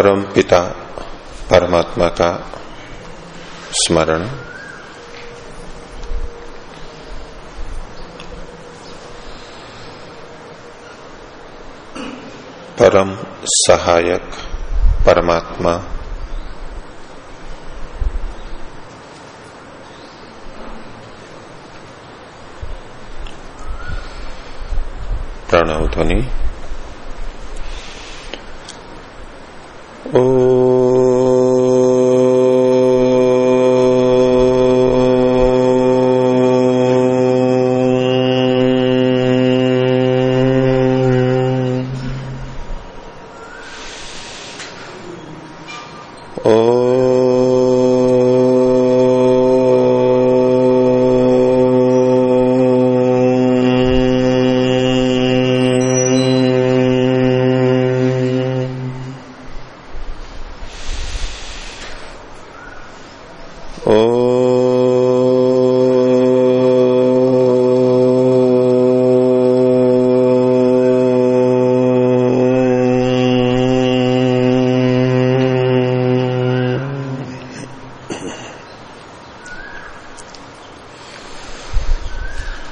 परम पिता परमात्मा का स्मरण। परम सहायक परमात्मा। प्रणव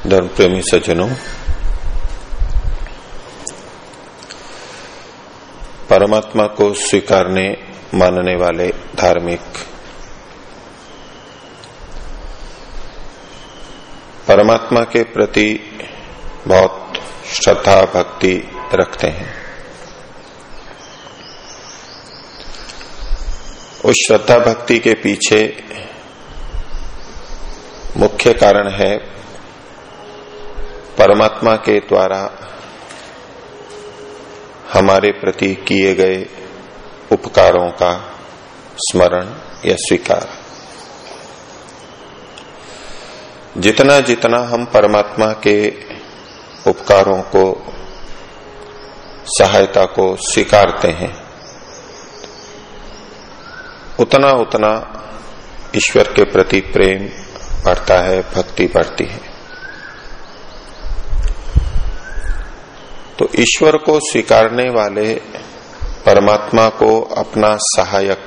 धर्म प्रेमी सज्जनों, परमात्मा को स्वीकारने, मानने वाले धार्मिक, परमात्मा के प्रति बहुत श्रद्धा, भक्ति रखते हैं। उस श्रद्धा, भक्ति के पीछे मुख्य कारण है परमात्मा के द्वारा हमारे प्रति किए गए उपकारों का स्मरण या स्वीकार। जितना जितना हम परमात्मा के उपकारों को, सहायता को स्वीकारते हैं, उतना उतना ईश्वर के प्रति प्रेम बढ़ता है, भक्ति बढ़ती है। तो ईश्वर को स्वीकारने वाले परमात्मा को अपना सहायक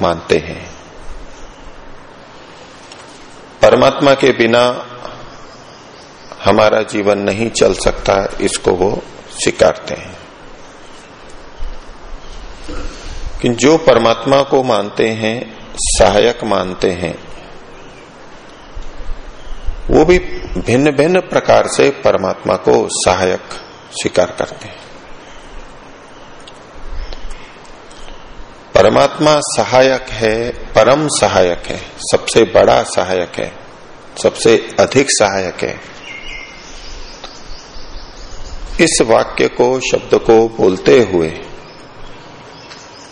मानते हैं। परमात्मा के बिना हमारा जीवन नहीं चल सकता, इसको वो स्वीकारते हैं। कि जो परमात्मा को मानते हैं, सहायक मानते हैं, वो भी भिन्न भिन्न प्रकार से परमात्मा को सहायक स्वीकार करते हैं। परमात्मा सहायक है, परम सहायक है, सबसे बड़ा सहायक है, सबसे अधिक सहायक है। इस वाक्य को, शब्द को बोलते हुए,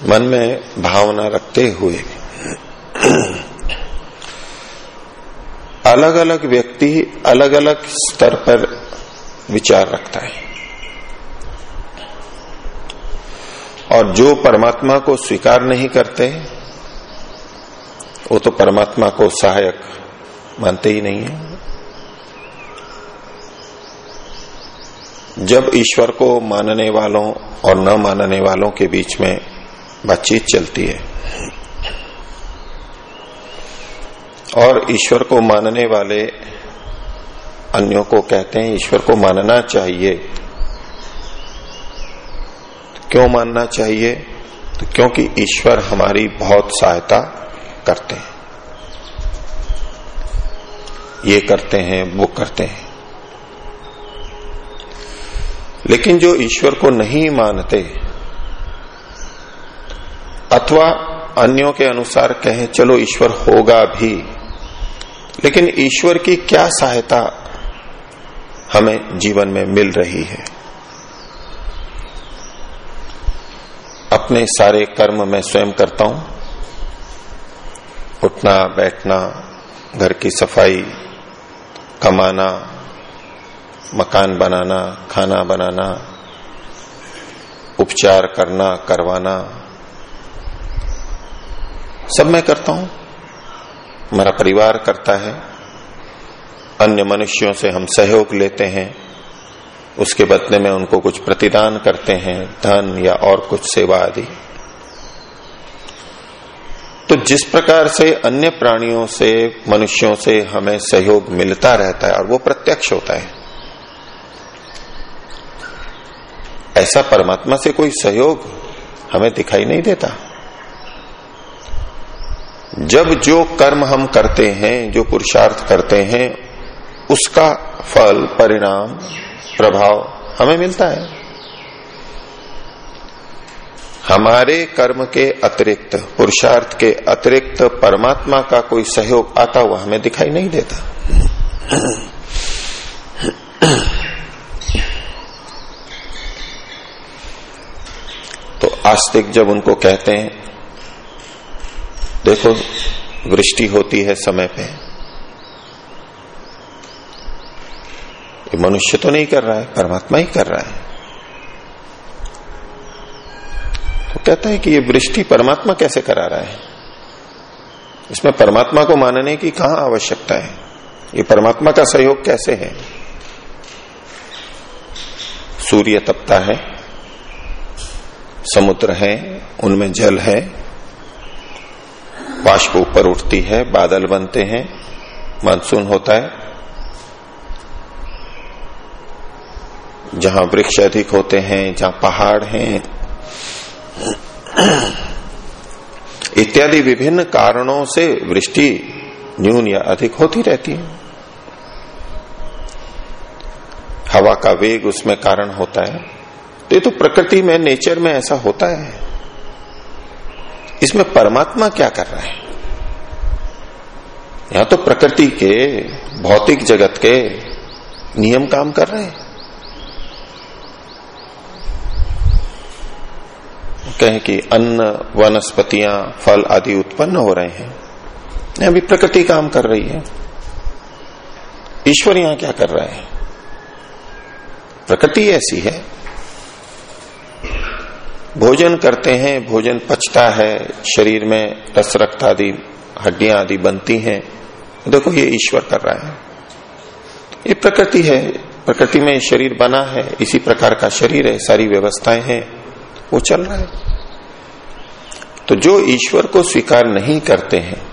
मन में भावना रखते हुए अलग अलग व्यक्ति अलग अलग स्तर पर विचार रखता है। और जो परमात्मा को स्वीकार नहीं करते, वो तो परमात्मा को सहायक मानते ही नहीं है। जब ईश्वर को मानने वालों और न मानने वालों के बीच में बातचीत चलती है, और ईश्वर को मानने वाले अन्यों को कहते हैं, ईश्वर को मानना चाहिए क्यों मानना चाहिए? तो क्योंकि ईश्वर हमारी बहुत सहायता करते हैं। ये करते हैं, वो करते हैं। लेकिन जो ईश्वर को नहीं मानते, अथवा अन्यों के अनुसार कहें, चलो, ईश्वर होगा भी। लेकिन ईश्वर की क्या सहायता हमें जीवन में मिल रही है? अपने सारे कर्म मैं स्वयं करता हूँ। उठना, बैठना, घर की सफ़ाई, कमाना, मकान बनाना, खाना बनाना, उपचार करना, करवाना, सब मैं करता हूँ। मेरा परिवार करता है। अन्य मनुष्यों से हम सहयोग लेते हैं। उसके बदले में उनको कुछ प्रतिदान करते हैं, धन या और कुछ सेवा आदि। तो जिस प्रकार से अन्य प्राणियों से, मनुष्यों से हमें सहयोग मिलता रहता है और वो प्रत्यक्ष होता है। ऐसा परमात्मा से कोई सहयोग हमें दिखाई नहीं देता। जब जो कर्म हम करते हैं, जो पुरुषार्थ करते हैं, उसका फल, परिणाम प्रभाव हमें मिलता है। हमारे कर्म के अतिरिक्त, पुरुषार्थ के अतिरिक्त परमात्मा का कोई सहयोग आता हुआ हमें दिखाई नहीं देता। तो आस्तिक जब उनको कहते हैं, देखो, वृष्टि होती है समय पे। ये मनुष्य तो नहीं कर रहा है, परमात्मा ही कर रहा है। तो कहता है कि ये वृष्टि परमात्मा कैसे करा रहा है? इसमें परमात्मा को मानने की कहा आवश्यकता है? ये परमात्मा का सहयोग कैसे है? सूर्य तपता है, समुद्र है, उनमें जल है, बाष्प ऊपर उठती है, बादल बनते हैं, मानसून होता है। जहाँ वृक्ष अधिक होते हैं, जहाँ पहाड़ हैं, इत्यादि विभिन्न कारणों से वृष्टि न्यून या अधिक होती रहती है। हवा का वेग उसमें कारण होता है। तो ये तो प्रकृति में, नेचर में ऐसा होता है। इसमें परमात्मा क्या कर रहा है? यहाँ तो प्रकृति के, भौतिक जगत के नियम काम कर रहे हैं। कहें कि अन्न, वनस्पतियाँ, फल आदि उत्पन्न हो रहे हैं। अभी प्रकृति काम कर रही है। ईश्वर यहाँ क्या कर रहा है? प्रकृति ऐसी है। भोजन करते हैं, भोजन पचता है, शरीर में रस रक्त आदि, हड्डियाँ आदि बनती हैं। देखो ये ईश्वर कर रहा है। ये प्रकृति है। प्रकृति में शरीर बना है। इसी प्रकार का शरीर है, सारी व्यवस्थाएँ हैं। वो चल रहा है। तो जो ईश्वर को स्वीकार नहीं करते हैं,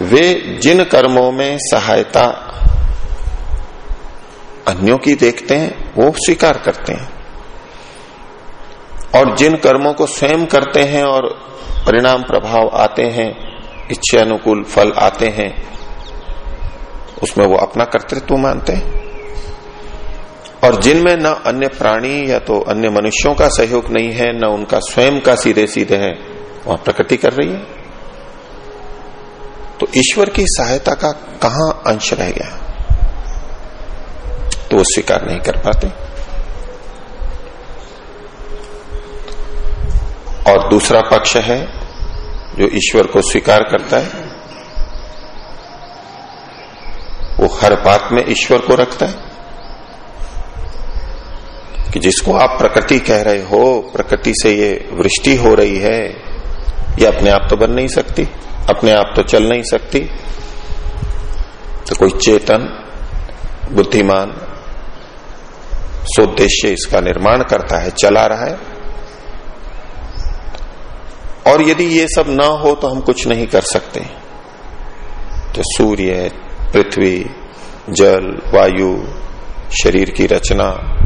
वे जिन कर्मों में सहायता अन्यों की देखते हैं, वो स्वीकार करते हैं। और जिन कर्मों को स्वयं करते हैं और परिणाम प्रभाव आते हैं, इच्छा अनुकूल फल आते हैं, उसमें वो अपना कर्तृत्व मानते हैं। और जिनमें न अन्य प्राणी या तो अन्य मनुष्यों का सहयोग नहीं है, न उनका स्वयं का सीधे सीधे है, वहाँ प्रकृति कर रही है। तो ईश्वर की सहायता का कहा अंश रह गया? तो वो स्वीकार नहीं कर पाते। और दूसरा पक्ष है जो ईश्वर को स्वीकार करता है। वो हर बात में ईश्वर को रखता है। कि जिसको आप प्रकृति कह रहे हो, प्रकृति से ये वृष्टि हो रही है, ये अपने आप तो बन नहीं सकती, अपने आप तो चल नहीं सकती। तो कोई चेतन, बुद्धिमान सोद्देश्य इसका निर्माण करता है, चला रहा है। और यदि ये सब ना हो तो हम कुछ नहीं कर सकते। तो सूर्य, पृथ्वी, जल, वायु, शरीर की रचना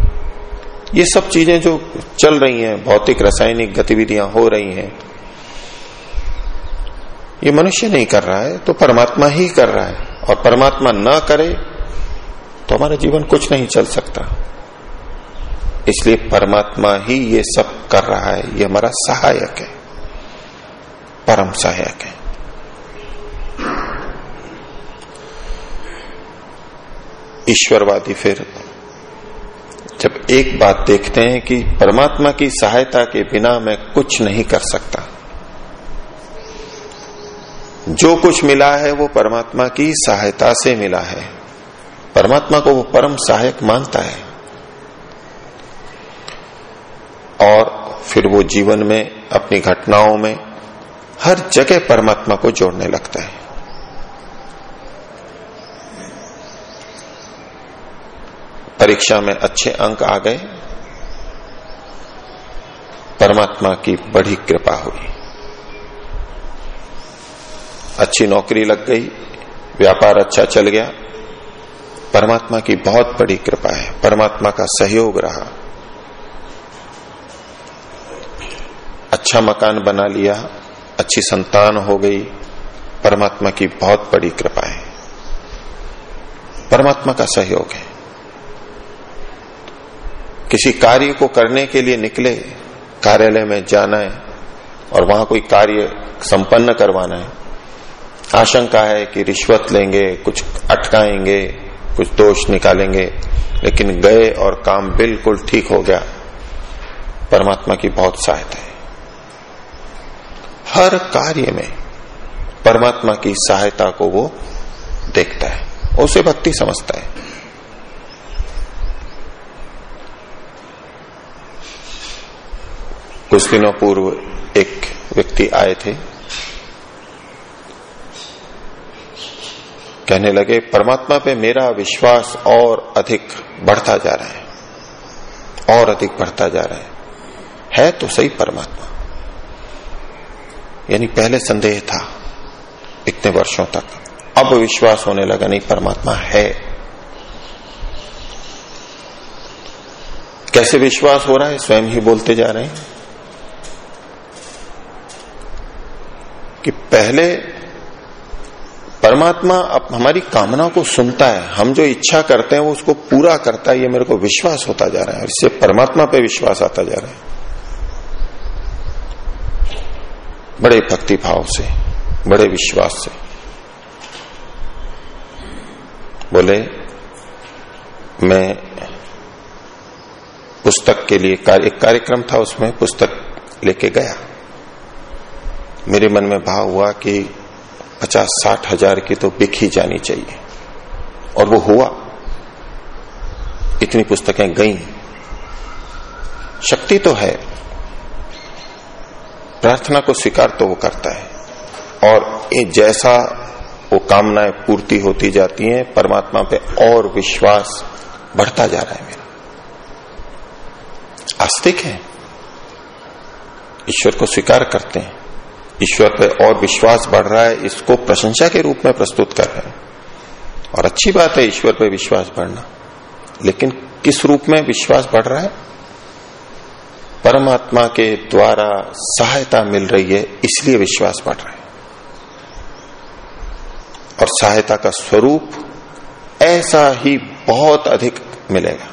ये सब चीज़ें जो चल रही हैं, भौतिक, रासायनिक गतिविधियाँ हो रही हैं, ये मनुष्य नहीं कर रहा है तो परमात्मा ही कर रहा है। और परमात्मा न करे तो हमारा जीवन कुछ नहीं चल सकता। इसलिए परमात्मा ही ये सब कर रहा है, ये हमारा सहायक है, परम सहायक है। ईश्वरवादी फिर जब एक बात देखते हैं कि परमात्मा की सहायता के बिना मैं कुछ नहीं कर सकता। जो कुछ मिला है वो परमात्मा की सहायता से मिला है। परमात्मा को वो परम सहायक मानता है। और फिर वो जीवन में, अपनी घटनाओं में, हर जगह परमात्मा को जोड़ने लगता है। परीक्षा में अच्छे अंक आ गए। परमात्मा की बड़ी कृपा हुई। अच्छी नौकरी लग गई, व्यापार अच्छा चल गया। परमात्मा की बहुत बड़ी कृपा है। परमात्मा का सहयोग रहा। अच्छा मकान बना लिया, अच्छी संतान हो गई। परमात्मा की बहुत बड़ी कृपा है। परमात्मा का सहयोग है। किसी कार्य को करने के लिए निकले, कार्यालय में जाना है और वहाँ कोई कार्य संपन्न करवाना है। आशंका है कि रिश्वत लेंगे, कुछ अटकाएँगे, कुछ दोष निकालेंगे, लेकिन गए और काम बिल्कुल ठीक हो गया। परमात्मा की बहुत सहायता है। हर कार्य में परमात्मा की सहायता को वो देखता है, उसे भक्ति समझता है। कुछ दिनों पूर्व एक व्यक्ति आए थे। कहने लगे, परमात्मा पे मेरा विश्वास और अधिक बढ़ता जा रहा है, और अधिक बढ़ता जा रहा है। है तो सही परमात्मा। यानी पहले संदेह था इतने वर्षों तक। अब विश्वास होने लगा, नहीं, परमात्मा है। कैसे विश्वास हो रहा है? स्वयं ही बोलते जा रहे हैं। कि पहले परमात्मा अब हमारी कामना को सुनता है, हम जो इच्छा करते हैं वो उसको पूरा करता है, ये मेरे को विश्वास होता जा रहा है इससे परमात्मा पे विश्वास आता जा रहा है। बड़े भक्ति भाव से, बड़े विश्वास से। बोले, मैं पुस्तक के लिए, एक कार्यक्रम था उसमें पुस्तक लेके गया। मेरे मन में भाव हुआ कि पचास साठ हज़ार की तो बिक ही जानी चाहिए। और वो हुआ। इतनी पुस्तकें गई। शक्ति तो है। प्रार्थना को स्वीकार तो वो करता है। और जैसा वो कामनाएँ पूर्ति होती जाती हैं, परमात्मा पे और विश्वास बढ़ता जा रहा है मेरा। आस्तिक है। ईश्वर को स्वीकार करते हैं। ईश्वर पर और विश्वास बढ़ रहा है, इसको प्रशंसा के रूप में प्रस्तुत कर रहे हैं। और अच्छी बात है ईश्वर पर विश्वास बढ़ना। लेकिन किस रूप में विश्वास बढ़ रहा है? परमात्मा के द्वारा सहायता मिल रही है, इसलिए विश्वास बढ़ रहा है। और सहायता का स्वरूप ऐसा ही बहुत अधिक मिलेगा।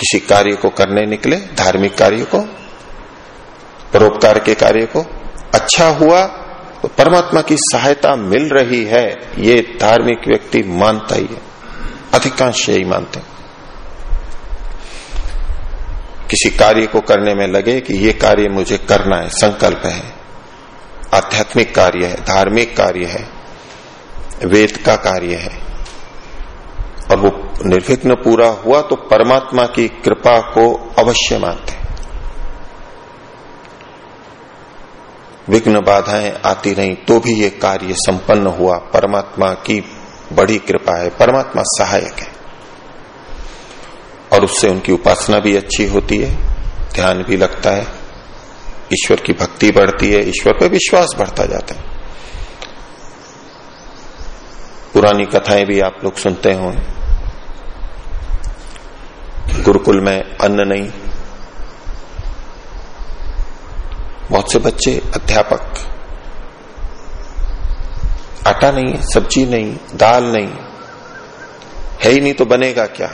किसी कार्य को करने निकले, धार्मिक कार्य को परोपकार के कार्य को अच्छा हुआ तो परमात्मा की सहायता मिल रही है, ये धार्मिक व्यक्ति मानता ही है। अधिकांश यही मानते हैं। किसी कार्य को करने में लगे कि ये कार्य मुझे करना है, संकल्प है, आध्यात्मिक कार्य है, धार्मिक कार्य है, वेद का कार्य है, और वो निर्विघ्न पूरा हुआ तो परमात्मा की कृपा को अवश्य मानते विघ्न बाधाएँ आती रही तो भी ये कार्य संपन्न हुआ। परमात्मा की बड़ी कृपा है। परमात्मा सहायक है। और उससे उनकी उपासना भी अच्छी होती है। ध्यान भी लगता है। ईश्वर की भक्ति बढ़ती है। ईश्वर पर विश्वास बढ़ता जाता है। पुरानी कथाएँ भी आप लोग सुनते हो। गुरुकुल में अन्न नहीं बहुत से बच्चे अध्यापक। आटा नहीं सब्ज़ी नहीं, दाल नहीं। है ही नहीं तो बनेगा क्या?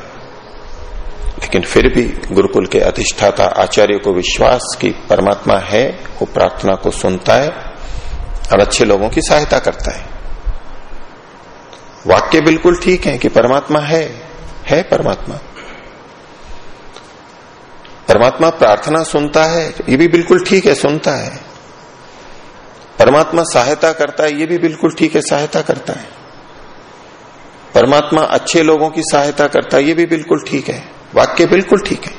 लेकिन फिर भी गुरुकुल के अधिष्ठाता आचार्य को विश्वास कि परमात्मा है, वो प्रार्थना को सुनता है और अच्छे लोगों की सहायता करता है। वाक्य बिल्कुल ठीक है कि परमात्मा है है परमात्मा। परमात्मा प्रार्थना सुनता है, ये भी बिल्कुल ठीक है, सुनता है। परमात्मा सहायता करता है, ये भी बिल्कुल ठीक है, सहायता करता है। परमात्मा अच्छे लोगों की सहायता करता है, ये भी बिल्कुल ठीक है, वाक्य बिल्कुल ठीक है।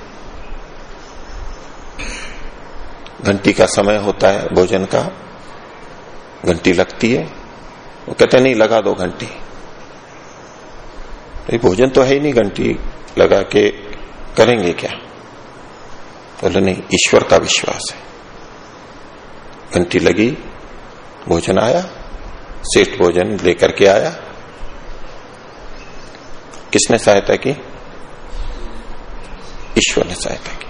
घंटी का समय होता है, भोजन का, घंटी लगती है। वो कहते नहीं, लगा दो घंटी। भोजन तो है ही नहीं, घंटी लगा के करेंगे क्या? बोले, नहीं, ईश्वर का विश्वास है। घंटी लगी, भोजन आया सेठ भोजन लेकर के आया। किसने सहायता की? ईश्वर ने सहायता की।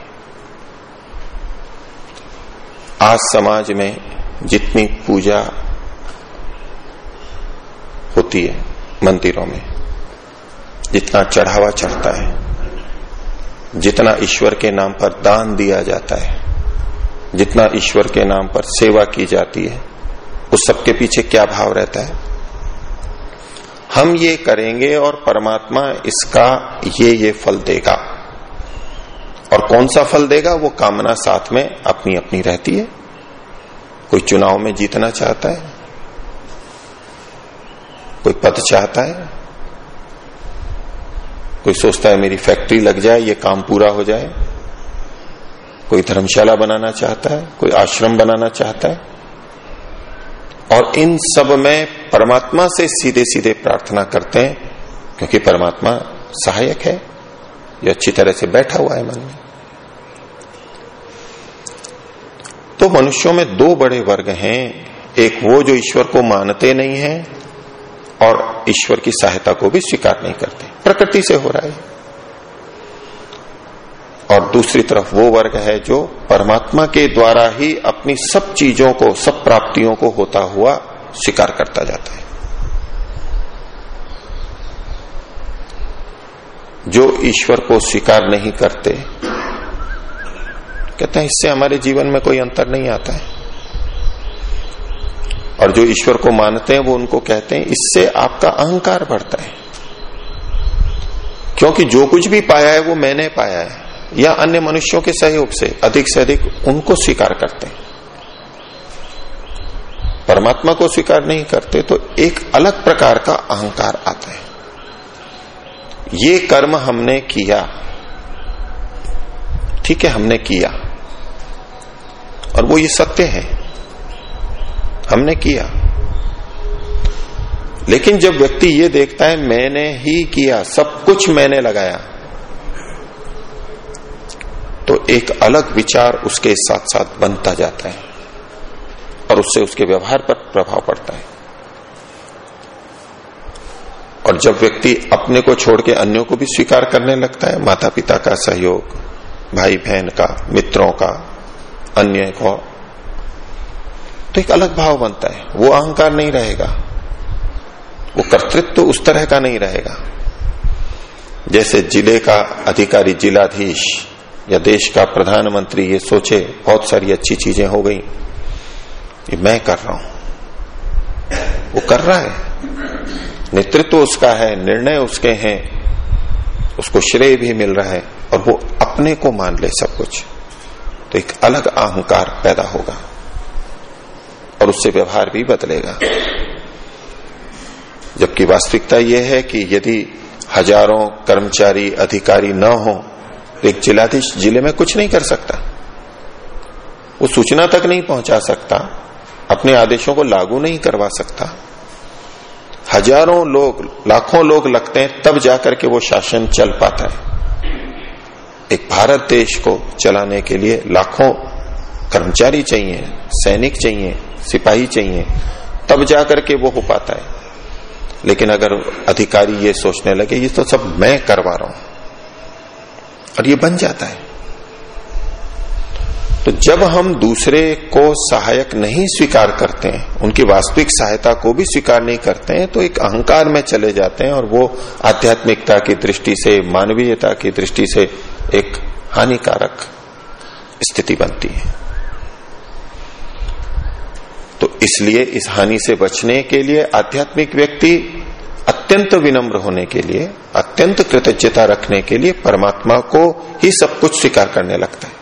आज समाज में जितनी पूजा होती है मंदिरों में, जितना चढ़ावा चढ़ता है जितना ईश्वर के नाम पर दान दिया जाता है, जितना ईश्वर के नाम पर सेवा की जाती है, उस सबके पीछे क्या भाव रहता है? हम ये करेंगे और परमात्मा इसका ये ये फल देगा। और कौन सा फल देगा? वो कामना साथ में अपनी अपनी रहती है। कोई चुनाव में जीतना चाहता है? कोई पद चाहता है? कोई सोचता है मेरी फैक्ट्री लग जाए, ये काम पूरा हो जाए। कोई धर्मशाला बनाना चाहता है, कोई आश्रम बनाना चाहता है। और इन सब में परमात्मा से सीधे सीधे प्रार्थना करते हैं, क्योंकि परमात्मा सहायक है। जो अच्छी तरह से बैठा हुआ है मन में। तो मनुष्यों में दो बड़े वर्ग हैं। एक वो जो ईश्वर को मानते नहीं हैं और ईश्वर की सहायता को भी स्वीकार नहीं करते। प्रकृति से हो रहा है। और दूसरी तरफ़ वो वर्ग है जो परमात्मा के द्वारा ही अपनी सब चीज़ों को, सब प्राप्तियों को होता हुआ स्वीकार करता जाता है। जो ईश्वर को स्वीकार नहीं करते, कहते हैं, इससे हमारे जीवन में कोई अंतर नहीं आता है। और जो ईश्वर को मानते हैं, वो उनको कहते हैं, इससे आपका अहंकार बढ़ता है। क्योंकि जो कुछ भी पाया है, वो मैंने पाया है, या अन्य मनुष्यों के सहयोग से अधिक से अधिक उनको स्वीकार करते हैं। परमात्मा को स्वीकार नहीं करते तो एक अलग प्रकार का अहंकार आता है। ये कर्म हमने किया। ठीक है, हमने किया। और वो ये सत्य है। हमने किया। लेकिन जब व्यक्ति ये देखता है, मैंने ही किया, सब कुछ मैंने लगाया तो एक अलग विचार उसके साथ साथ बनता जाता है और उससे उसके व्यवहार पर प्रभाव पड़ता है। और जब व्यक्ति अपने को छोड़ के अन्यों को भी स्वीकार करने लगता है माता पिता का सहयोग भाई बहन का, मित्रों का, अन्य को तो एक अलग भाव बनता है। वो अहंकार नहीं रहेगा। वो कर्तृत्व तो उस तरह का नहीं रहेगा। जैसे ज़िले का अधिकारी, जिलाधीश या देश का प्रधानमंत्री ये सोचे, बहुत सारी अच्छी चीज़ें हो गई। ये मैं कर रहा हूँ। वो कर रहा है। नेतृत्व उसका है, निर्णय उसके हैं। उसको श्रेय भी मिल रहा है और वो अपने को मान ले सब कुछ। तो एक अलग अहंकार पैदा होगा। और उससे व्यवहार भी बदलेगा। जबकि वास्तविकता यह है कि यदि हज़ारों कर्मचारी, अधिकारी न हो तो एक जिलाधीश ज़िले में कुछ नहीं कर सकता। वो सूचना तक नहीं पहुँचा सकता, अपने आदेशों को लागू नहीं करवा सकता। हज़ारों लोग, लाखों लोग लगते हैं, तब जाकर के वो शासन चल पाता है। एक भारत देश को चलाने के लिए लाखों कर्मचारी चाहिए, सैनिक चाहिए सिपाही चाहिए, तब जाकर के वो हो पाता है। लेकिन अगर अधिकारी ये सोचने लगे, ये तो सब मैं करवा रहा हूँ, और ये बन जाता है। तो जब हम दूसरे को सहायक नहीं स्वीकार करते हैं, उनकी वास्तविक सहायता को भी स्वीकार नहीं करते हैं तो एक अहंकार में चले जाते हैं, और वो आध्यात्मिकता की दृष्टि से, मानवीयता की दृष्टि से एक हानिकारक स्थिति बनती है। इसलिए इस हानि से बचने के लिए, आध्यात्मिक व्यक्ति अत्यंत विनम्र होने के लिए, अत्यंत कृतज्ञता रखने के लिए परमात्मा को ही सब कुछ स्वीकार करने लगता है।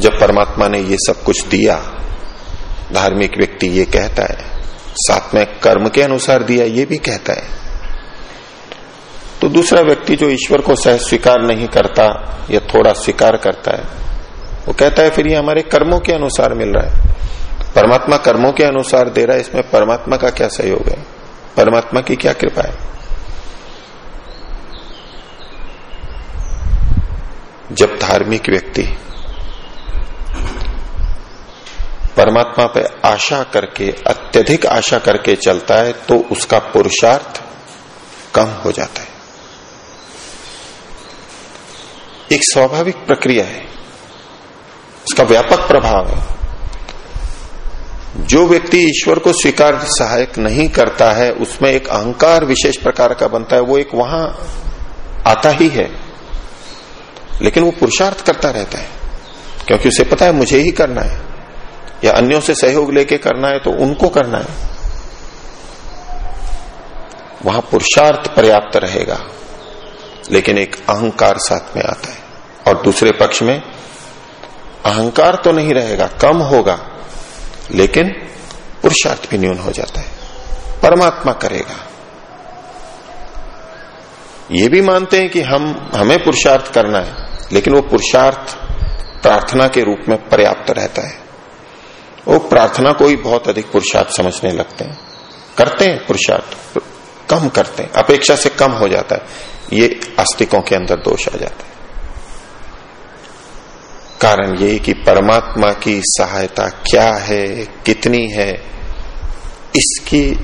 जब परमात्मा ने ये सब कुछ दिया, धार्मिक व्यक्ति ये कहता है, साथ में कर्म के अनुसार दिया ये भी कहता है। तो दूसरा व्यक्ति जो ईश्वर को सह स्वीकार नहीं करता या थोड़ा स्वीकार करता है वो कहता है, फिर ये हमारे कर्मों के अनुसार मिल रहा है। परमात्मा कर्मों के अनुसार दे रहा है, इसमें परमात्मा का क्या सहयोग है? परमात्मा की क्या कृपा है? जब धार्मिक व्यक्ति परमात्मा पे आशा करके, अत्यधिक आशा करके चलता है तो उसका पुरुषार्थ कम हो जाता है। एक स्वाभाविक प्रक्रिया है। उसका व्यापक प्रभाव है। जो व्यक्ति ईश्वर को स्वीकार सहायक नहीं करता है, उसमें एक अहंकार विशेष प्रकार का बनता है, वो एक वहाँ आता ही है। लेकिन वो पुरुषार्थ करता रहता है, क्योंकि उसे पता है मुझे ही करना है, या अन्यों से सहयोग लेके करना है तो उनको करना है। वहाँ पुरुषार्थ पर्याप्त रहेगा, लेकिन एक अहंकार साथ में आता है। और दूसरे पक्ष में अहंकार तो नहीं रहेगा, कम होगा, लेकिन पुरुषार्थ भी न्यून हो जाता है। परमात्मा करेगा। ये भी मानते हैं कि हम, हमें पुरुषार्थ करना है, लेकिन वो पुरुषार्थ प्रार्थना के रूप में पर्याप्त रहता है। वो प्रार्थना को ही बहुत अधिक पुरुषार्थ समझने लगते हैं। करते हैं पुरुषार्थ, कम करते हैं, अपेक्षा से कम हो जाता है। ये आस्तिकों के अंदर दोष आ जाता है। कारण ये कि परमात्मा की सहायता क्या है, कितनी है, इसकी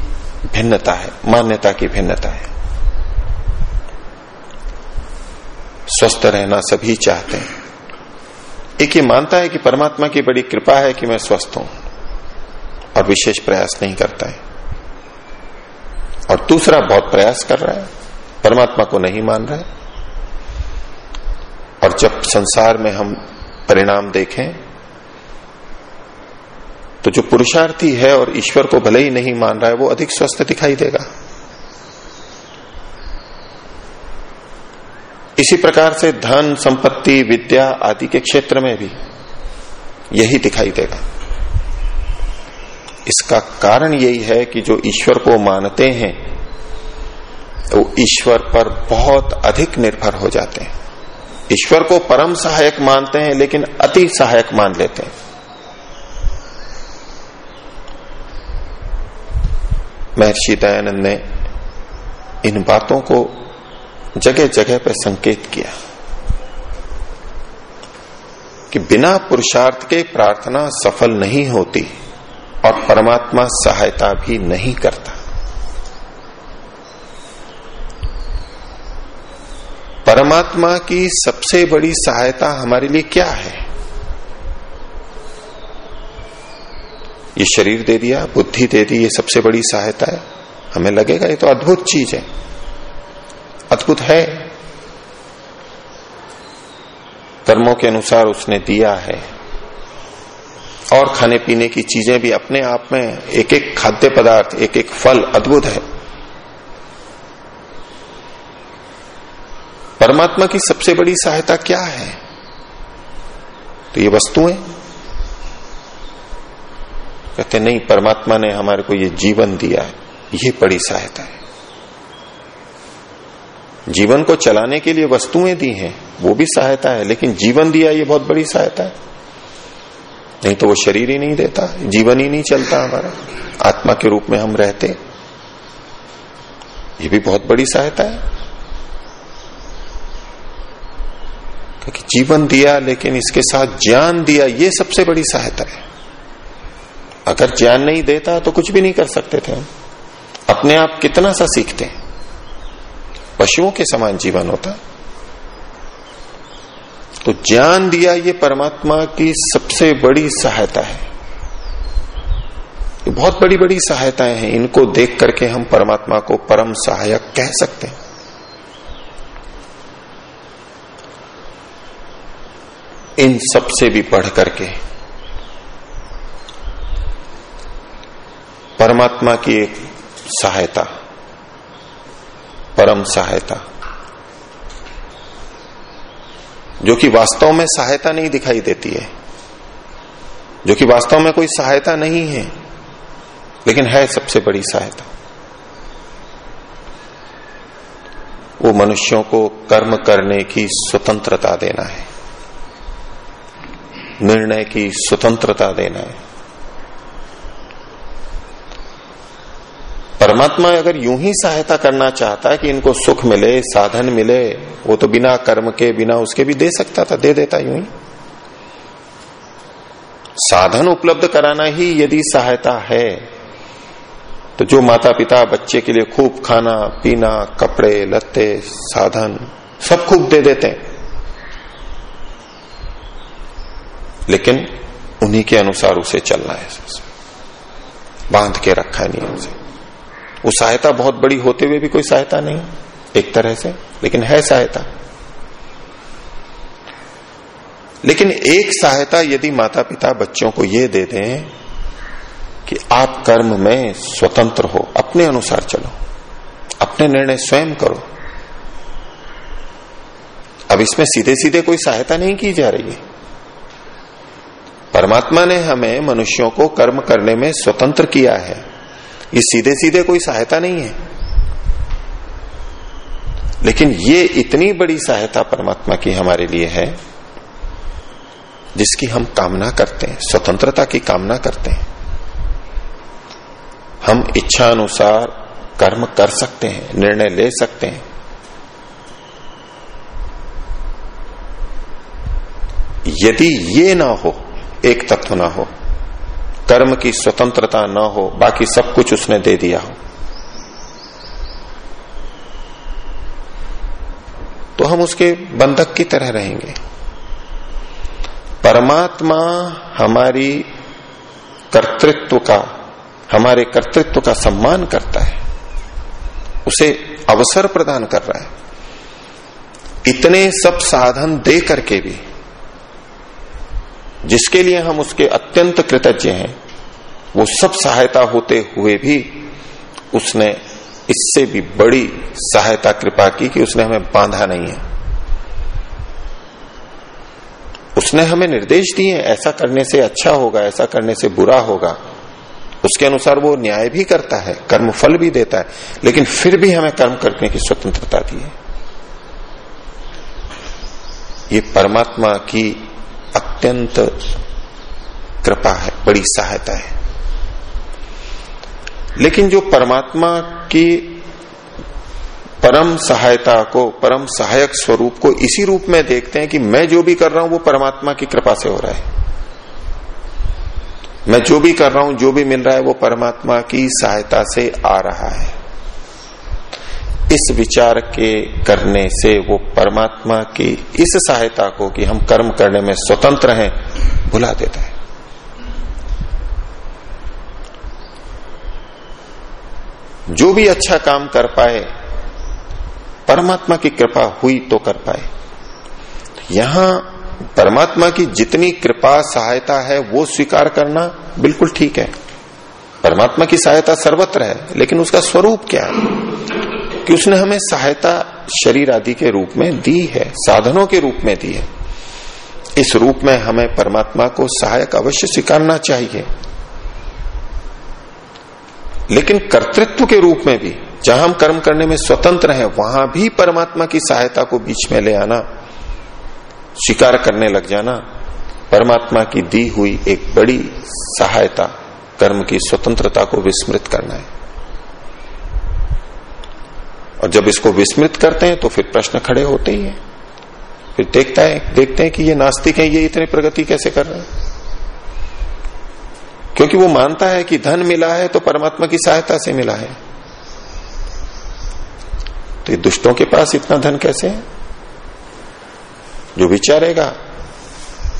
भिन्नता है, मान्यता की भिन्नता है। स्वस्थ रहना सभी चाहते हैं। एक ये मानता है कि परमात्मा की बड़ी कृपा है कि मैं स्वस्थ हूँ और विशेष प्रयास नहीं करता है। और दूसरा बहुत प्रयास कर रहा है, परमात्मा को नहीं मान रहा है। और जब संसार में हम परिणाम देखें तो जो पुरुषार्थी है और ईश्वर को भले ही नहीं मान रहा है, वो अधिक स्वस्थ दिखाई देगा। इसी प्रकार से धन, संपत्ति, विद्या आदि के क्षेत्र में भी यही दिखाई देगा। इसका कारण यही है कि जो ईश्वर को मानते हैं, वो ईश्वर पर बहुत अधिक निर्भर हो जाते हैं। ईश्वर को परम सहायक मानते हैं, लेकिन अति सहायक मान लेते हैं। महर्षि दयानंद ने इन बातों को जगह जगह पर संकेत किया कि बिना पुरुषार्थ के प्रार्थना सफल नहीं होती और परमात्मा सहायता भी नहीं करता। परमात्मा की सबसे बड़ी सहायता हमारे लिए क्या है? ये शरीर दे दिया, बुद्धि दे दी, ये सबसे बड़ी सहायता है। हमें लगेगा ये तो अद्भुत चीज़ है। अद्भुत है। कर्मों के अनुसार उसने दिया है। और खाने पीने की चीज़ें भी अपने आप में एक एक खाद्य पदार्थ एक एक फल अद्भुत है। परमात्मा की सबसे बड़ी सहायता क्या है? तो ये वस्तुएँ। कहते, नहीं, परमात्मा ने हमारे को ये जीवन दिया है। ये बड़ी सहायता है। जीवन को चलाने के लिए वस्तुएँ दी हैं, वो भी सहायता है, लेकिन जीवन दिया ये बहुत बड़ी सहायता है। नहीं तो वो शरीर ही नहीं देता, जीवन ही नहीं चलता हमारा। आत्मा के रूप में हम रहते ये भी बहुत बड़ी सहायता है। क्योंकि जीवन दिया, लेकिन इसके साथ ज्ञान दिया, ये सबसे बड़ी सहायता है। अगर ज्ञान नहीं देता तो कुछ भी नहीं कर सकते थे हम। अपने आप कितना सा सीखते हैं। पशुओं के समान जीवन होता। तो ज्ञान दिया, ये परमात्मा की सबसे बड़ी सहायता है। ये बहुत बड़ी बड़ी सहायताएँ हैं। इनको देख करके हम परमात्मा को परम सहायक कह सकते हैं। इन सबसे भी पढ़ करके। परमात्मा की एक सहायता, परम सहायता, जो कि वास्तव में सहायता नहीं दिखाई देती है, जो कि वास्तव में कोई सहायता नहीं है, लेकिन है सबसे बड़ी सहायता। वो मनुष्यों को कर्म करने की स्वतंत्रता देना है। निर्णय की स्वतंत्रता देना है। परमात्मा अगर यूँ ही सहायता करना चाहता है कि इनको सुख मिले, साधन मिले, वो तो बिना कर्म के, बिना उसके भी दे सकता था, दे देता यूँ ही। साधन उपलब्ध कराना ही यदि सहायता है तो जो माता पिता बच्चे के लिए खूब खाना, पीना, कपड़े, लत्ते, साधन, सब खूब दे देते हैं। लेकिन उन्हीं के अनुसार उसे चलना है बाँध के रखा है नियम से। वो सहायता बहुत बड़ी होते हुए भी कोई सहायता नहीं। एक तरह से, लेकिन है सहायता। लेकिन एक सहायता यदि माता पिता बच्चों को ये दे दें कि आप कर्म में स्वतंत्र हो, अपने अनुसार चलो, अपने निर्णय स्वयं करो। अब इसमें सीधे सीधे कोई सहायता नहीं की जा रही है। परमात्मा ने हमें मनुष्यों को कर्म करने में स्वतंत्र किया है। ये सीधे सीधे कोई सहायता नहीं है। लेकिन ये इतनी बड़ी सहायता परमात्मा की हमारे लिए है, जिसकी हम कामना करते हैं, स्वतंत्रता की कामना करते हैं। हम इच्छा अनुसार कर्म कर सकते हैं, निर्णय ले सकते हैं। यदि ये ना हो एक तत्व ना हो। कर्म की स्वतंत्रता न हो, बाकी सब कुछ उसने दे दिया हो। तो हम उसके बंधक की तरह रहेंगे। परमात्मा हमारी कर्तृत्व का, हमारे कर्तृत्व का सम्मान करता है। उसे अवसर प्रदान कर रहा है। इतने सब साधन दे करके भी जिसके लिए हम उसके अत्यंत कृतज्ञ हैं, वो सब सहायता होते हुए भी उसने इससे भी बड़ी सहायता कृपा की कि उसने हमें बांधा नहीं है। उसने हमें निर्देश दिए, ऐसा करने से अच्छा होगा, ऐसा करने से बुरा होगा। उसके अनुसार वो न्याय भी करता है कर्म फल भी देता है, लेकिन फिर भी हमें कर्म करने की स्वतंत्रता दी है। ये परमात्मा की अत्यंत कृपा है, बड़ी सहायता है। लेकिन जो परमात्मा की परम सहायता को, परम सहायक स्वरूप को इसी रूप में देखते हैं कि मैं जो भी कर रहा हूँ, वो परमात्मा की कृपा से हो रहा है। मैं जो भी कर रहा हूँ, जो भी मिल रहा है, वो परमात्मा की सहायता से आ रहा है। इस विचार के करने से वो परमात्मा की इस सहायता को कि हम कर्म करने में स्वतंत्र हैं, भुला देता है। जो भी अच्छा काम कर पाए, परमात्मा की कृपा हुई तो कर पाए। यहाँ परमात्मा की जितनी कृपा, सहायता है, वो स्वीकार करना बिल्कुल ठीक है। परमात्मा की सहायता सर्वत्र है, लेकिन उसका स्वरूप क्या है? कि उसने हमें सहायता शरीर आदि के रूप में दी है, साधनों के रूप में दी है। इस रूप में हमें परमात्मा को सहायक अवश्य स्वीकारना चाहिए। लेकिन कर्तृत्व के रूप में भी, जहाँ हम कर्म करने में स्वतंत्र हैं, वहाँ भी परमात्मा की सहायता को बीच में ले आना, स्वीकार करने लग जाना, परमात्मा की दी हुई एक बड़ी सहायता, कर्म की स्वतंत्रता को विस्मृत करना है। और जब इसको विस्मृत करते हैं तो फिर प्रश्न खड़े होते ही हैं। फिर देखता है, देखते हैं कि ये नास्तिक है, ये इतनी प्रगति कैसे कर रहे हैं? क्योंकि वो मानता है कि धन मिला है तो परमात्मा की सहायता से मिला है। तो ये दुष्टों के पास इतना धन कैसे है? जो विचारेगा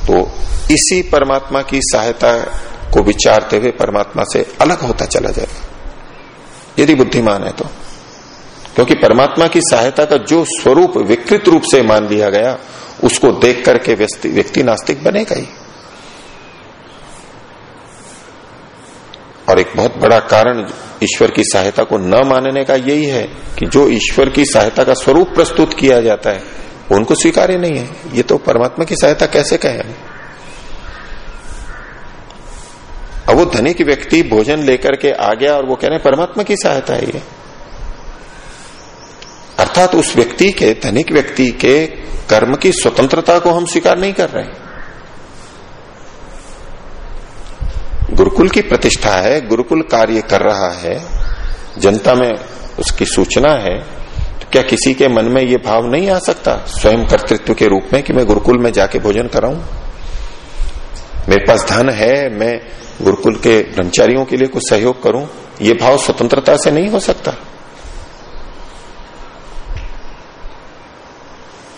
तो इसी परमात्मा की सहायता को विचारते हुए परमात्मा से अलग होता चला जाएगा। यदि बुद्धिमान है तो। क्योंकि परमात्मा की सहायता का जो स्वरूप विकृत रूप से मान लिया गया, उसको देख करके व्यक्ति नास्तिक बनेगा ही। और एक बहुत बड़ा कारण ईश्वर की सहायता को न मानने का यही है कि जो ईश्वर की सहायता का स्वरूप प्रस्तुत किया जाता है उनको स्वीकार्य नहीं है। ये तो परमात्मा की सहायता कैसे कहें अब वो धनिक व्यक्ति भोजन लेकर के आ गया और वो कह रहे हैं, परमात्मा की सहायता है ये। अर्थात उस व्यक्ति के, धनिक व्यक्ति के कर्म की स्वतंत्रता को हम स्वीकार नहीं कर रहे गुरुकुल की प्रतिष्ठा है, गुरुकुल कार्य कर रहा है, जनता में उसकी सूचना है तो क्या किसी के मन में ये भाव नहीं आ सकता स्वयं कर्तृत्व के रूप में कि मैं गुरुकुल में जाके भोजन कराऊं? मेरे पास धन है, मैं गुरुकुल के ब्रह्मचारियों के लिए कुछ सहयोग करूँ? ये भाव स्वतंत्रता से नहीं हो सकता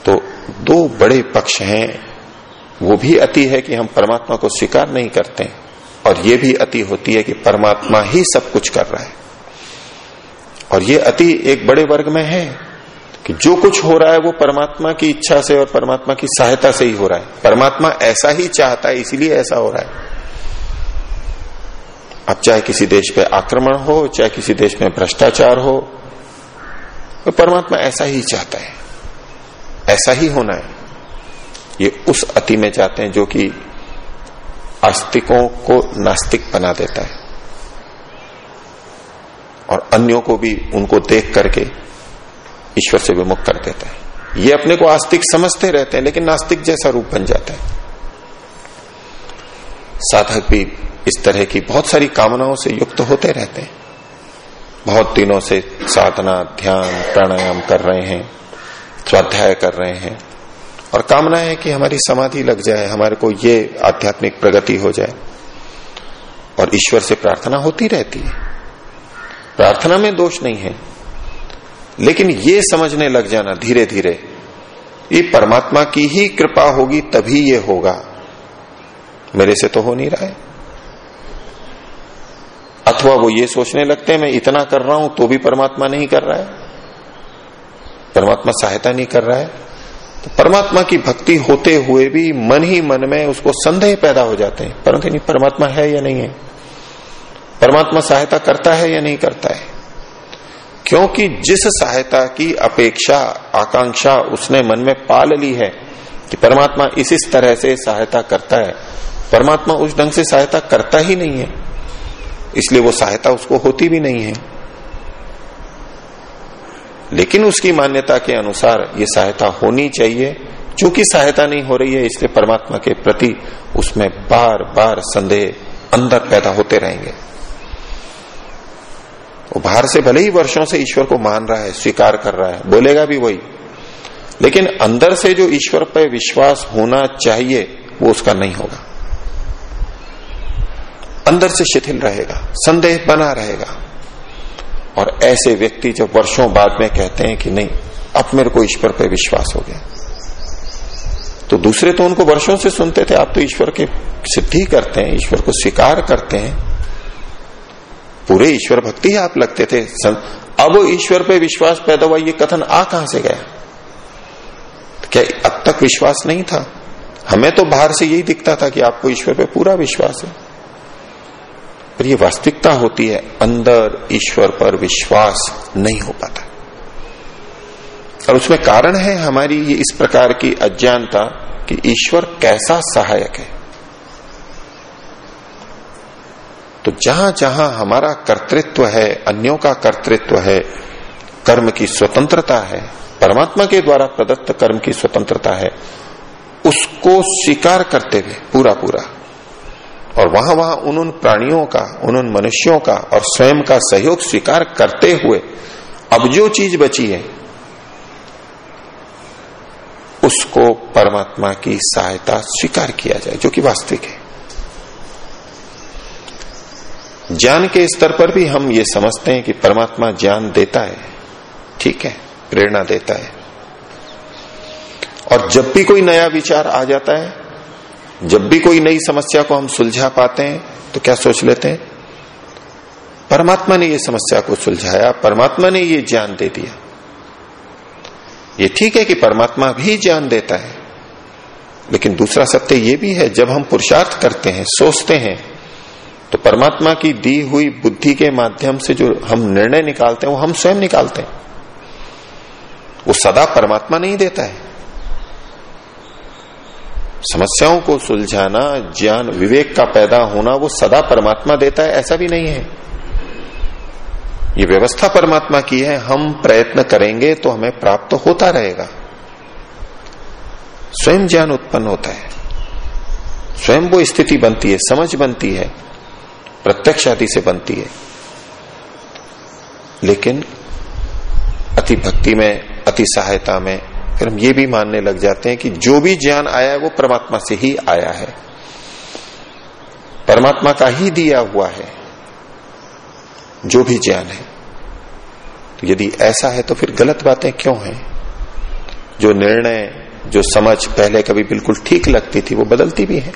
तो दो बड़े पक्ष हैं, वो भी अति है कि हम परमात्मा को स्वीकार नहीं करते और ये भी अति होती है कि परमात्मा ही सब कुछ कर रहा है। और ये अति एक बड़े वर्ग में है कि जो कुछ हो रहा है वो परमात्मा की इच्छा से और परमात्मा की सहायता से ही हो रहा है। परमात्मा ऐसा ही चाहता है, इसीलिए ऐसा हो रहा है। अब चाहे किसी देश पे आक्रमण हो, चाहे किसी देश में भ्रष्टाचार हो तो परमात्मा ऐसा ही चाहता है। ऐसा ही होना है। ये उस अति में जाते हैं जो कि आस्तिकों को नास्तिक बना देता है। और अन्यों को भी उनको देख करके ईश्वर से विमुख कर देता है। ये अपने को आस्तिक समझते रहते हैं, लेकिन नास्तिक जैसा रूप बन जाता है। साधक भी इस तरह की बहुत सारी कामनाओं से युक्त होते रहते हैं। बहुत दिनों से साधना, ध्यान, प्राणायाम कर रहे हैं, स्वाध्याय कर रहे हैं। और कामना है कि हमारी समाधि लग जाए, हमारे को ये आध्यात्मिक प्रगति हो जाए। और ईश्वर से प्रार्थना होती रहती है। प्रार्थना में दोष नहीं है। लेकिन ये समझने लग जाना धीरे धीरे ये परमात्मा की ही कृपा होगी तभी ये होगा। मेरे से तो हो नहीं रहा है। अथवा वो ये सोचने लगते हैं, मैं इतना कर रहा हूँ तो भी परमात्मा नहीं कर रहा है। परमात्मा सहायता नहीं कर रहा है। तो परमात्मा की भक्ति होते हुए भी मन ही मन में उसको संदेह पैदा हो जाते हैं। परंतु नहीं, परमात्मा है या नहीं है? परमात्मा सहायता करता है या नहीं करता है? क्योंकि जिस सहायता की अपेक्षा, आकांक्षा उसने मन में पाल ली है कि परमात्मा इस इस तरह से सहायता करता है, परमात्मा उस ढंग से सहायता करता ही नहीं है। इसलिए वो सहायता उसको होती भी नहीं है। लेकिन उसकी मान्यता के अनुसार ये सहायता होनी चाहिए। चूँकि सहायता नहीं हो रही है, इसलिए परमात्मा के प्रति उसमें बार बार संदेह अंदर पैदा होते रहेंगे। वो बाहर से भले ही वर्षों से ईश्वर को मान रहा है, स्वीकार कर रहा है, बोलेगा भी वही। लेकिन अंदर से जो ईश्वर पर विश्वास होना चाहिए, वो उसका नहीं होगा। अंदर से शिथिल रहेगा, संदेह बना रहेगा। और ऐसे व्यक्ति जब वर्षों बाद में कहते हैं कि नहीं, अब मेरे को ईश्वर पर विश्वास हो गया। तो दूसरे तो उनको वर्षों से सुनते थे, आप तो ईश्वर के सिद्धि करते हैं, ईश्वर को स्वीकार करते हैं। पूरे ईश्वर भक्ति ही आप लगते थे। अब ईश्वर पे विश्वास पैदा हुआ, ये कथन आ कहाँ से गया? तो क्या अब तक विश्वास नहीं था? हमें तो बाहर से यही दिखता था कि आपको ईश्वर पे पूरा विश्वास है। पर ये वास्तविकता होती है, अंदर ईश्वर पर विश्वास नहीं हो पाता। और उसमें कारण है हमारी ये इस प्रकार की अज्ञानता कि ईश्वर कैसा सहायक है। तो जहाँ जहाँ हमारा कर्तृत्व है, अन्यों का कर्तृत्व है, कर्म की स्वतंत्रता है, परमात्मा के द्वारा प्रदत्त कर्म की स्वतंत्रता है, उसको स्वीकार करते हुए पूरा पूरा और वहाँ वहाँ उन उन प्राणियों का, उन उन मनुष्यों का और स्वयं का सहयोग स्वीकार करते हुए अब जो चीज़ बची है, उसको परमात्मा की सहायता स्वीकार किया जाए, जो कि वास्तविक है। ज्ञान के स्तर पर भी हम ये समझते हैं कि परमात्मा ज्ञान देता है, ठीक है, प्रेरणा देता है। और जब भी कोई नया विचार आ जाता है जब भी कोई नई समस्या को हम सुलझा पाते हैं तो क्या सोच लेते हैं? परमात्मा ने ये समस्या को सुलझाया, परमात्मा ने ये ज्ञान दे दिया। ये ठीक है कि परमात्मा भी ज्ञान देता है, लेकिन दूसरा सत्य ये भी है, जब हम पुरुषार्थ करते हैं, सोचते हैं तो परमात्मा की दी हुई बुद्धि के माध्यम से जो हम निर्णय निकालते हैं, वो हम स्वयं निकालते हैं। वो सदा परमात्मा नहीं देता है। समस्याओं को सुलझाना, ज्ञान, विवेक का पैदा होना, वो सदा परमात्मा देता है, ऐसा भी नहीं है। ये व्यवस्था परमात्मा की है, हम प्रयत्न करेंगे तो हमें प्राप्त तो होता रहेगा। स्वयं ज्ञान उत्पन्न होता है। स्वयं वो स्थिति बनती है, समझ बनती है प्रत्यक्ष आदि से बनती है। लेकिन अति भक्ति में, अति सहायता में फिर हम ये भी मानने लग जाते हैं कि जो भी ज्ञान आया है, वो परमात्मा से ही आया है। परमात्मा का ही दिया हुआ है, जो भी ज्ञान है। तो यदि ऐसा है तो फिर गलत बातें क्यों हैं? जो निर्णय, जो समझ पहले कभी बिल्कुल ठीक लगती थी, वो बदलती भी है।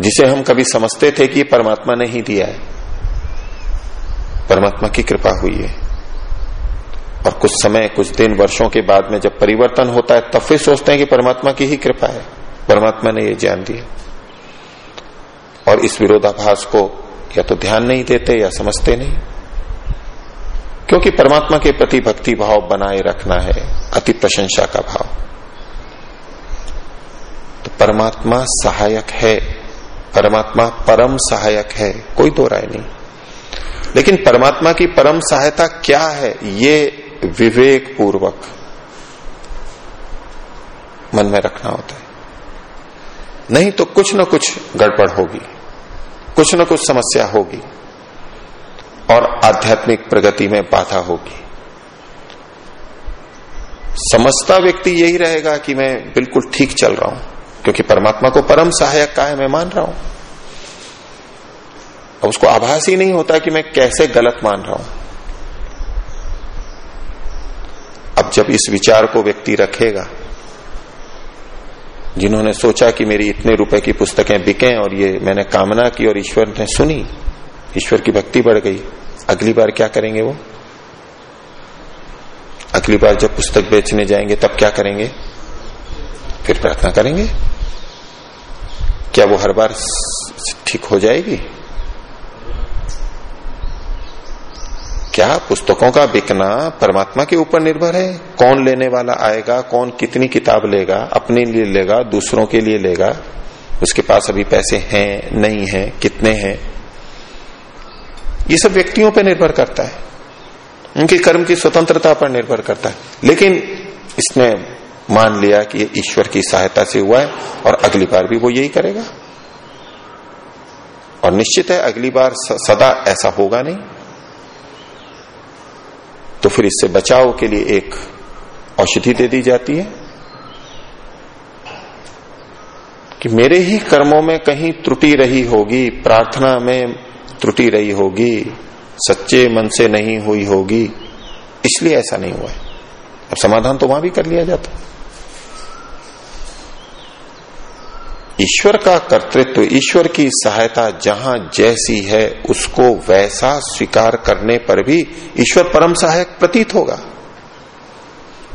जिसे हम कभी समझते थे कि परमात्मा ने ही दिया है, परमात्मा की कृपा हुई है। और कुछ समय, कुछ दिन, वर्षों के बाद में जब परिवर्तन होता है, तब फिर सोचते हैं कि परमात्मा की ही कृपा है। परमात्मा ने ये ज्ञान दिया। और इस विरोधाभास को या तो ध्यान नहीं देते या समझते नहीं। क्योंकि परमात्मा के प्रति भक्ति भाव बनाए रखना है, अति प्रशंसा का भाव। तो परमात्मा सहायक है, परमात्मा परम सहायक है, कोई दो राय नहीं। लेकिन परमात्मा की परम सहायता क्या है, ये विवेक पूर्वक मन में रखना होता है। नहीं तो कुछ न कुछ गड़बड़ होगी, कुछ न कुछ समस्या होगी और आध्यात्मिक प्रगति में बाधा होगी। समझता व्यक्ति यही रहेगा कि मैं बिल्कुल ठीक चल रहा हूँ, क्योंकि परमात्मा को परम सहायक का है मैं मान रहा हूँ। उसको आभास ही नहीं होता कि मैं कैसे गलत मान रहा हूँ। अब जब इस विचार को व्यक्ति रखेगा, जिन्होंने सोचा कि मेरी इतने रुपए की पुस्तकें बिकें और ये मैंने कामना की और ईश्वर ने सुनी, ईश्वर की भक्ति बढ़ गई, अगली बार क्या करेंगे वो? अगली बार जब पुस्तक बेचने जाएँगे तब क्या करेंगे? फिर प्रार्थना करेंगे? क्या वो हर बार ठीक हो जाएगी? क्या पुस्तकों का बिकना परमात्मा के ऊपर निर्भर है? कौन लेने वाला आएगा? कौन कितनी किताब लेगा? अपने लिए लेगा, दूसरों के लिए लेगा? उसके पास अभी पैसे हैं, नहीं है, कितने हैं? ये सब व्यक्तियों पर निर्भर करता है। उनके कर्म की स्वतंत्रता पर निर्भर करता है। लेकिन इसने मान लिया कि ये ईश्वर की सहायता से हुआ है और अगली बार भी वो यही करेगा। और निश्चित है, अगली बार सदा ऐसा होगा नहीं। तो फिर इससे बचाव के लिए एक औषधि दे दी जाती है कि मेरे ही कर्मों में कहीं त्रुटि रही होगी, प्रार्थना में त्रुटि रही होगी, सच्चे मन से नहीं हुई होगी, इसलिए ऐसा नहीं हुआ है। अब समाधान तो वहाँ भी कर लिया जाता ईश्वर का कर्तृत्व, ईश्वर की सहायता जहाँ जैसी है, उसको वैसा स्वीकार करने पर भी ईश्वर परम सहायक प्रतीत होगा।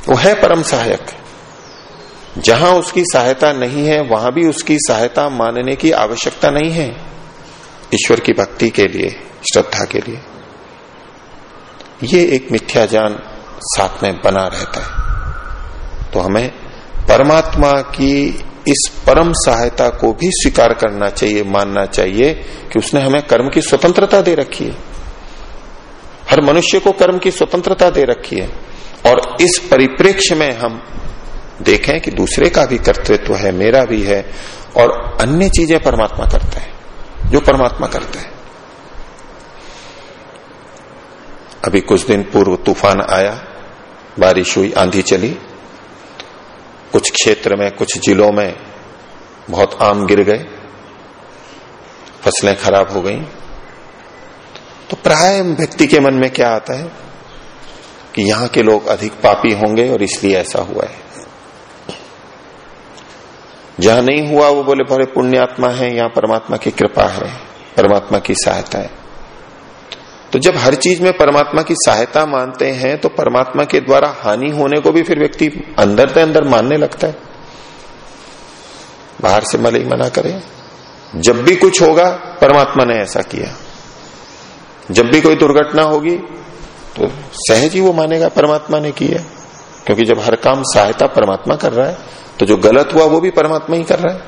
वो है परम सहायक। जहाँ उसकी सहायता नहीं है, वहाँ भी उसकी सहायता मानने की आवश्यकता नहीं है, ईश्वर की भक्ति के लिए, श्रद्धा के लिए। ये एक मिथ्या ज्ञान साथ में बना रहता है। तो हमें परमात्मा की इस परम सहायता को भी स्वीकार करना चाहिए, मानना चाहिए कि उसने हमें कर्म की स्वतंत्रता दे रखी है। हर मनुष्य को कर्म की स्वतंत्रता दे रखी है। और इस परिप्रेक्ष्य में हम देखें कि दूसरे का भी कर्तृत्व है, मेरा भी है, और अन्य चीज़ें परमात्मा करता है, जो परमात्मा करता है। अभी कुछ दिन पूर्व तूफ़ान आया, बारिश हुई, आंधी चली। कुछ क्षेत्र में, कुछ जिलों में बहुत आम गिर गए, फ़सलें खराब हो गई। तो प्राय व्यक्ति के मन में क्या आता है कि यहाँ के लोग अधिक पापी होंगे और इसलिए ऐसा हुआ है। जहाँ नहीं हुआ, वो बोले बड़े पुण्यात्मा है, यहाँ परमात्मा की कृपा है, परमात्मा की सहायता है। तो जब हर चीज़ में परमात्मा की सहायता मानते हैं तो परमात्मा के द्वारा हानि होने को भी फिर व्यक्ति अंदर से अंदर मानने लगता है। बाहर से मले ही मना करे। जब भी कुछ होगा, परमात्मा ने ऐसा किया। जब भी कोई दुर्घटना होगी तो सहज ही वो मानेगा, परमात्मा ने किया। क्योंकि जब हर काम सहायता परमात्मा कर रहा है तो जो गलत हुआ, वो भी परमात्मा ही कर रहा है।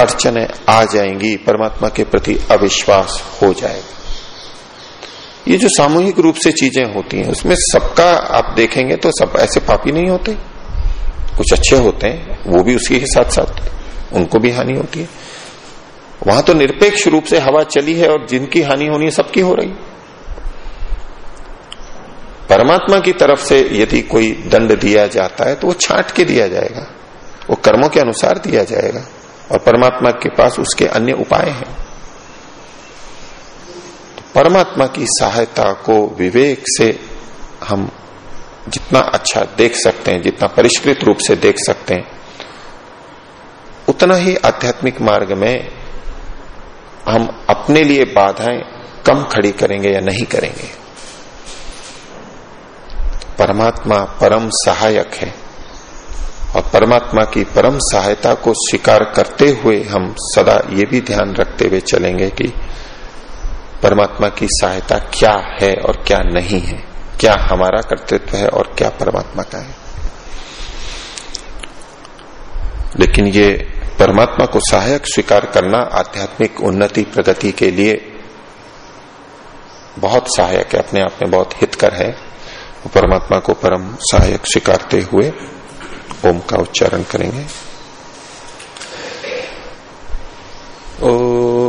अड़चने आ जाएँगी, परमात्मा के प्रति अविश्वास हो जाएगा। ये जो सामूहिक रूप से चीज़ें होती हैं, उसमें सबका आप देखेंगे तो सब ऐसे पापी नहीं होते। कुछ अच्छे होते हैं, वो भी उसके साथ साथ उनको भी हानि होती है। वहाँ तो निरपेक्ष रूप से हवा चली है और जिनकी हानि होनी है, सबकी हो रही परमात्मा की तरफ़ से यदि कोई दंड दिया जाता है तो वो छांट के दिया जाएगा। वो कर्मों के अनुसार दिया जाएगा। और परमात्मा के पास उसके अन्य उपाय हैं। परमात्मा की सहायता को विवेक से हम जितना अच्छा देख सकते हैं, जितना परिष्कृत रूप से देख सकते हैं, उतना ही आध्यात्मिक मार्ग में हम अपने लिए बाधाएँ कम खड़ी करेंगे या नहीं करेंगे। परमात्मा परम सहायक है और परमात्मा की परम सहायता को स्वीकार करते हुए हम सदा ये भी ध्यान रखते हुए चलेंगे कि परमात्मा की सहायता क्या है और क्या नहीं है? क्या हमारा कर्तृत्व है और क्या परमात्मा का है? लेकिन ये परमात्मा को सहायक स्वीकार करना आध्यात्मिक उन्नति प्रगति के लिए बहुत सहायक है, अपने आप में बहुत हितकर है। परमात्मा को परम सहायक स्वीकारते हुए ओम का उच्चारण करेंगे। ओ